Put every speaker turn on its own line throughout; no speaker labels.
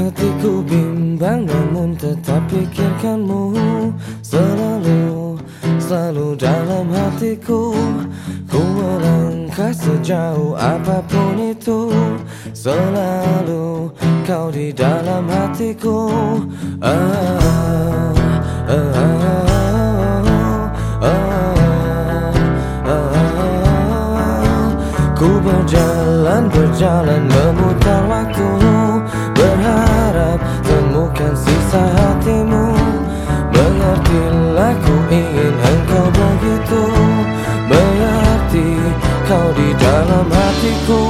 Hatiku bimbang namun tetap pikirkanmu Selalu, selalu dalam hatiku. Ku melangkah sejauh apa pun itu Selalu kau di dalam hatiku. Ah, ah, ah. ah, ah, ah Ku berjalan, berjalan memutar waktu. Kau di dalam hatiku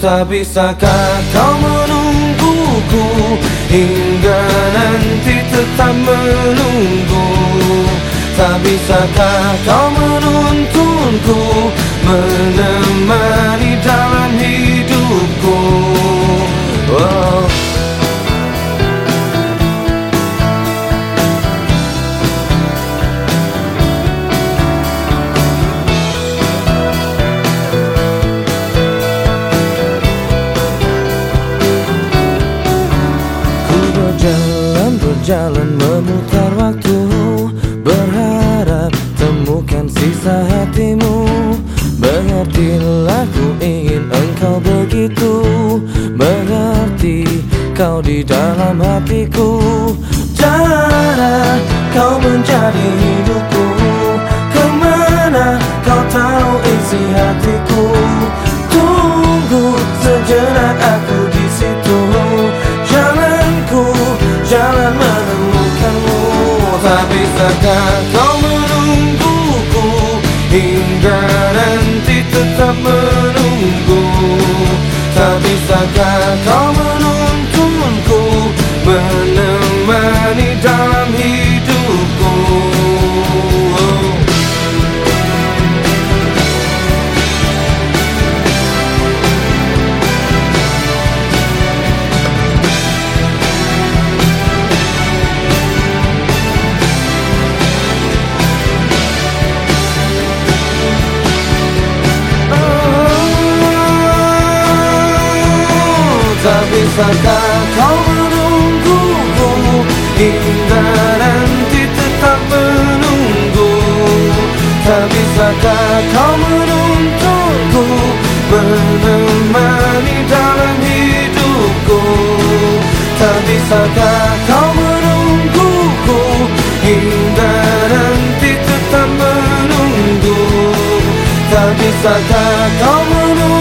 Tak bisakah kau menungguku? Hingga nanti tetap menunggu. Tak bisakah kau menuntunku Menemani berjalan, memutar waktu. Berharap temukan sisa hatimu. Mengertilah ku ingin engkau begitu. Mengerti kau di dalam hatiku. Cara kau menjadi hidupku jalan menemukanmu. Tak bisakah kau menungguku Hingga nanti tetap menunggu? Tak bisakah kau menuntunku Tak bisakah kau menungguku Hingga nanti tetap menunggu. Tak bisakah kau menuntunku Menemani dalam hidupku. Tak bisakah kau menungguku Hingga nanti tetap menunggu. Tak bisakah kau menungguku